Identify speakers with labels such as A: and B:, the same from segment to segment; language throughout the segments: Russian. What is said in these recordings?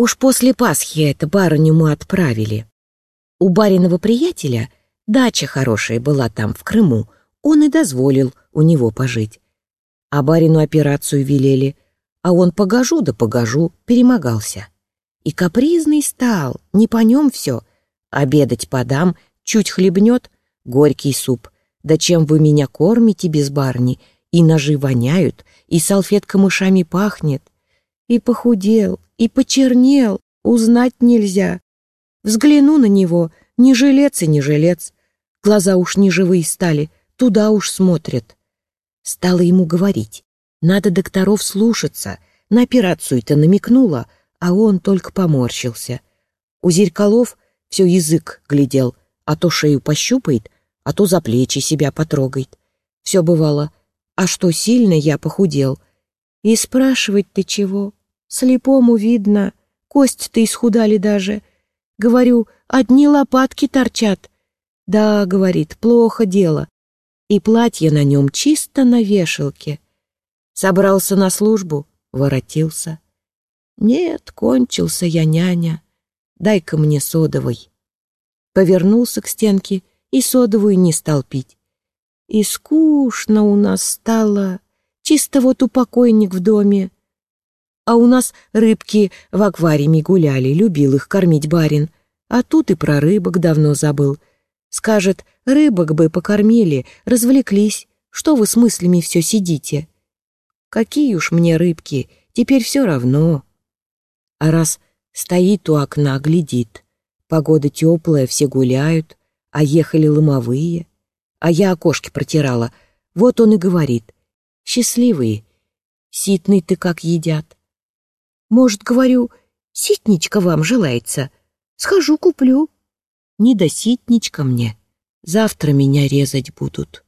A: Уж после Пасхи это барыню мы отправили. У бариного приятеля дача хорошая была там, в Крыму. Он и дозволил у него пожить. А барину операцию велели, а он погожу да погожу, перемогался. И капризный стал, не по нем все. Обедать подам, чуть хлебнет, горький суп. Да чем вы меня кормите без барни? И ножи воняют, и салфетка мышами пахнет. И похудел, и почернел, узнать нельзя. Взгляну на него, не жилец и не жилец. Глаза уж не живые стали, туда уж смотрят. Стала ему говорить, надо докторов слушаться, на операцию-то намекнула, а он только поморщился. У зеркалов все язык глядел, а то шею пощупает, а то за плечи себя потрогает. Все бывало, а что сильно я похудел. И спрашивать ты чего? Слепому видно, кость-то исхудали даже. Говорю, одни лопатки торчат. Да, говорит, плохо дело. И платье на нем чисто на вешалке. Собрался на службу, воротился. Нет, кончился я, няня. Дай-ка мне содовой. Повернулся к стенке и содовую не стал пить. И скучно у нас стало. Чисто вот упокойник в доме. А у нас рыбки в аквариуме гуляли, любил их кормить барин. А тут и про рыбок давно забыл. Скажет, рыбок бы покормили, развлеклись. Что вы с мыслями все сидите? Какие уж мне рыбки, теперь все равно. А раз стоит у окна, глядит. Погода теплая, все гуляют, а ехали ломовые. А я окошки протирала. Вот он и говорит. Счастливые. Ситный ты как едят. Может, говорю, ситничка вам желается. Схожу, куплю. Не до ситничка мне. Завтра меня резать будут.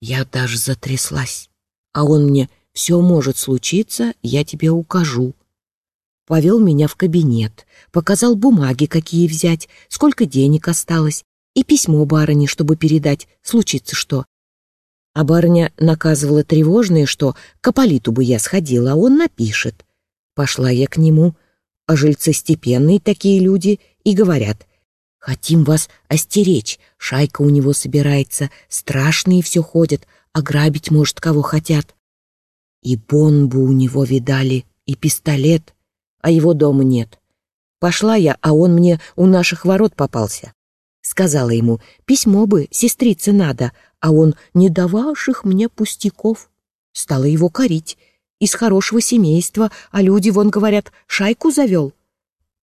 A: Я даже затряслась. А он мне, все может случиться, я тебе укажу. Повел меня в кабинет, показал бумаги, какие взять, сколько денег осталось, и письмо барыне, чтобы передать, случится что. А барыня наказывала тревожное, что к Аполиту бы я сходила, а он напишет. Пошла я к нему, а жильцы степенные такие люди, и говорят, «Хотим вас остеречь, шайка у него собирается, страшные все ходят, ограбить, может, кого хотят». И бомбу у него видали, и пистолет, а его дома нет. Пошла я, а он мне у наших ворот попался. Сказала ему, письмо бы, сестрице надо, а он не дававших мне пустяков. Стала его корить из хорошего семейства, а люди, вон говорят, шайку завел.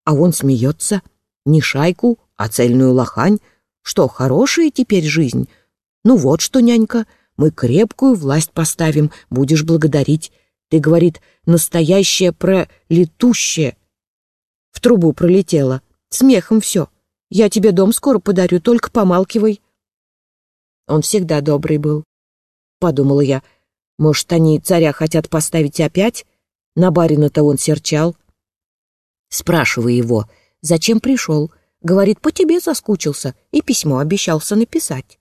A: А он смеется. Не шайку, а цельную лохань. Что, хорошая теперь жизнь? Ну вот что, нянька, мы крепкую власть поставим, будешь благодарить. Ты, говорит, настоящее пролетущее. В трубу пролетело. Смехом все. Я тебе дом скоро подарю, только помалкивай. Он всегда добрый был. Подумала я, может, они царя хотят поставить опять? На барина-то он серчал. Спрашиваю его, зачем пришел? Говорит, по тебе соскучился и письмо обещался написать.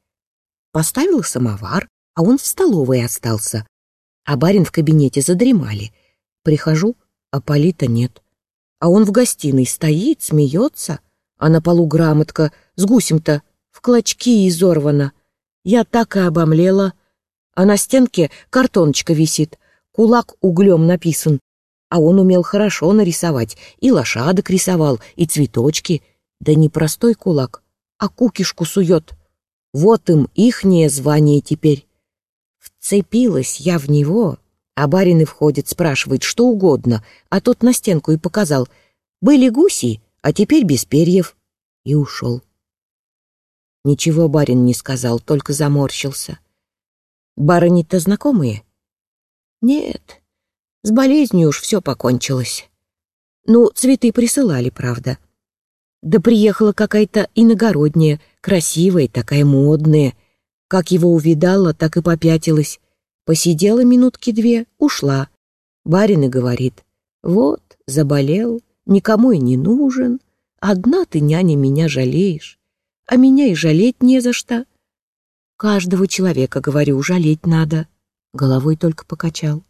A: Поставил самовар, а он в столовой остался. А барин в кабинете задремали. Прихожу, а Полита нет. А он в гостиной стоит, смеется, а на полу грамотка с гусем-то в клочки изорвана. Я так и обомлела а на стенке картоночка висит, кулак углем написан. А он умел хорошо нарисовать, и лошадок рисовал, и цветочки. Да не простой кулак, а кукишку сует. Вот им ихнее звание теперь. Вцепилась я в него, а барин и входит, спрашивает что угодно, а тот на стенку и показал. Были гуси, а теперь без перьев. И ушел. Ничего барин не сказал, только заморщился. Барыни-то знакомые? Нет, с болезнью уж все покончилось. Ну, цветы присылали, правда. Да приехала какая-то иногородняя, красивая, такая модная. Как его увидала, так и попятилась. Посидела минутки две, ушла. Барин и говорит, вот, заболел, никому и не нужен. Одна ты, няня, меня жалеешь, а меня и жалеть не за что. Каждого человека, говорю, жалеть надо. Головой только покачал.